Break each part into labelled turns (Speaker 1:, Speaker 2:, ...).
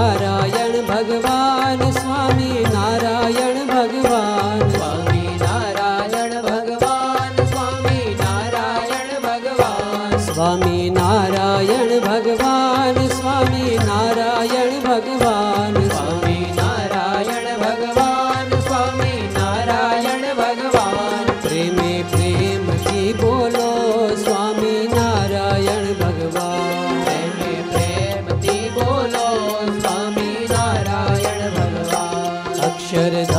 Speaker 1: नारायण भगवान् स्वामी नारायण भगवान्।
Speaker 2: स्वामी नारायण भगवान् स्वामी नारायण भगवान्।
Speaker 1: स्वामी नारायण भगवान् स्वामी नारायण भगवान्।
Speaker 2: स्वामी नारायण भगवा स्वामी नारायण भगवा
Speaker 1: प्रेमी प्रेम की बोलो स्वामी नारायण भगवान्।
Speaker 2: ध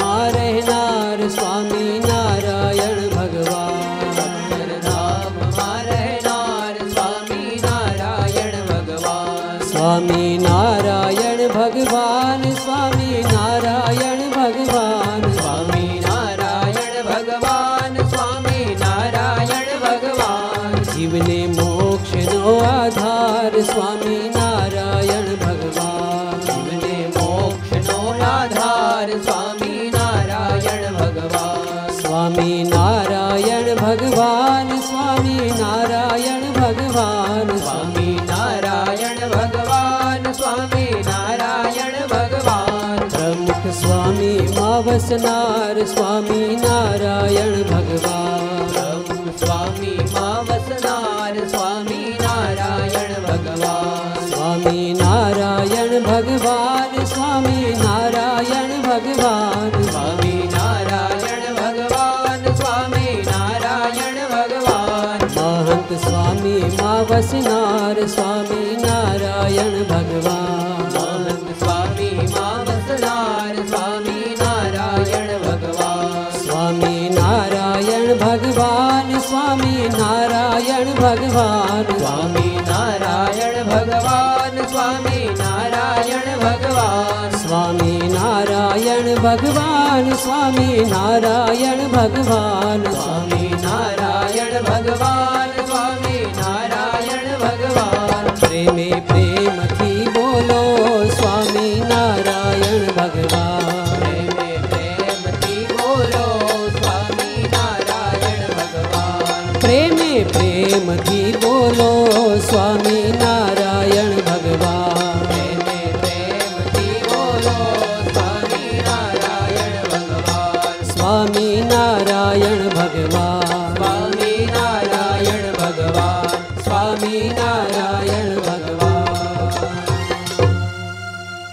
Speaker 2: मारनार स्वामी नारायण भगवान्। राम मारनाार स्वामी नारायण भगवान। स्वामी नारायण भगवान स्वामी नारायण भगवान।
Speaker 1: स्वामी नारायण भगवान स्वामी नारायण भगवान्।
Speaker 2: शिवने मोक्षो आधार स्वामी स्वामी नारायण
Speaker 1: भगवान् स्वामी नारायण भगवान् स्वामी नारायण भगवा
Speaker 2: स्वामी नारायण भगवान्। स्वामी मावसनार स्वामी नारायण
Speaker 1: भगवान्। स्वामी मावसनार स्वामी नारायण भगवान्।
Speaker 2: स्वामी नारायण भगवा स्वामी नारायण भगवा
Speaker 1: મહંત સ્વામી માં વસનાર સ્વામી નારાયણ ભગવાન
Speaker 2: મહંત સ્વામી માં વસનાર સ્વામી નારાયણ ભગવાન
Speaker 1: સ્વામી નારાયણ ભગવાન સ્વામી નારાયણ ભગવાન
Speaker 2: સ્વામી નારાયણ ભગવાન સ્વામી નારાયણ ભગવાન
Speaker 1: સ્વામી નારાયણ ભગવાન સ્વામી નારાયણ ભગવાન
Speaker 2: સ્વામી નારાયણ ભગવાન
Speaker 1: પ્રેમથી બોલો સ્વામી નારાયણ ભગવાન
Speaker 2: પ્રેમથી બોલો સ્વામી નારાયણ ભગવાન
Speaker 1: સ્વામી નારાયણ ભગવાન
Speaker 2: સ્વામી નારાયણ ભગવાન
Speaker 1: સ્વામી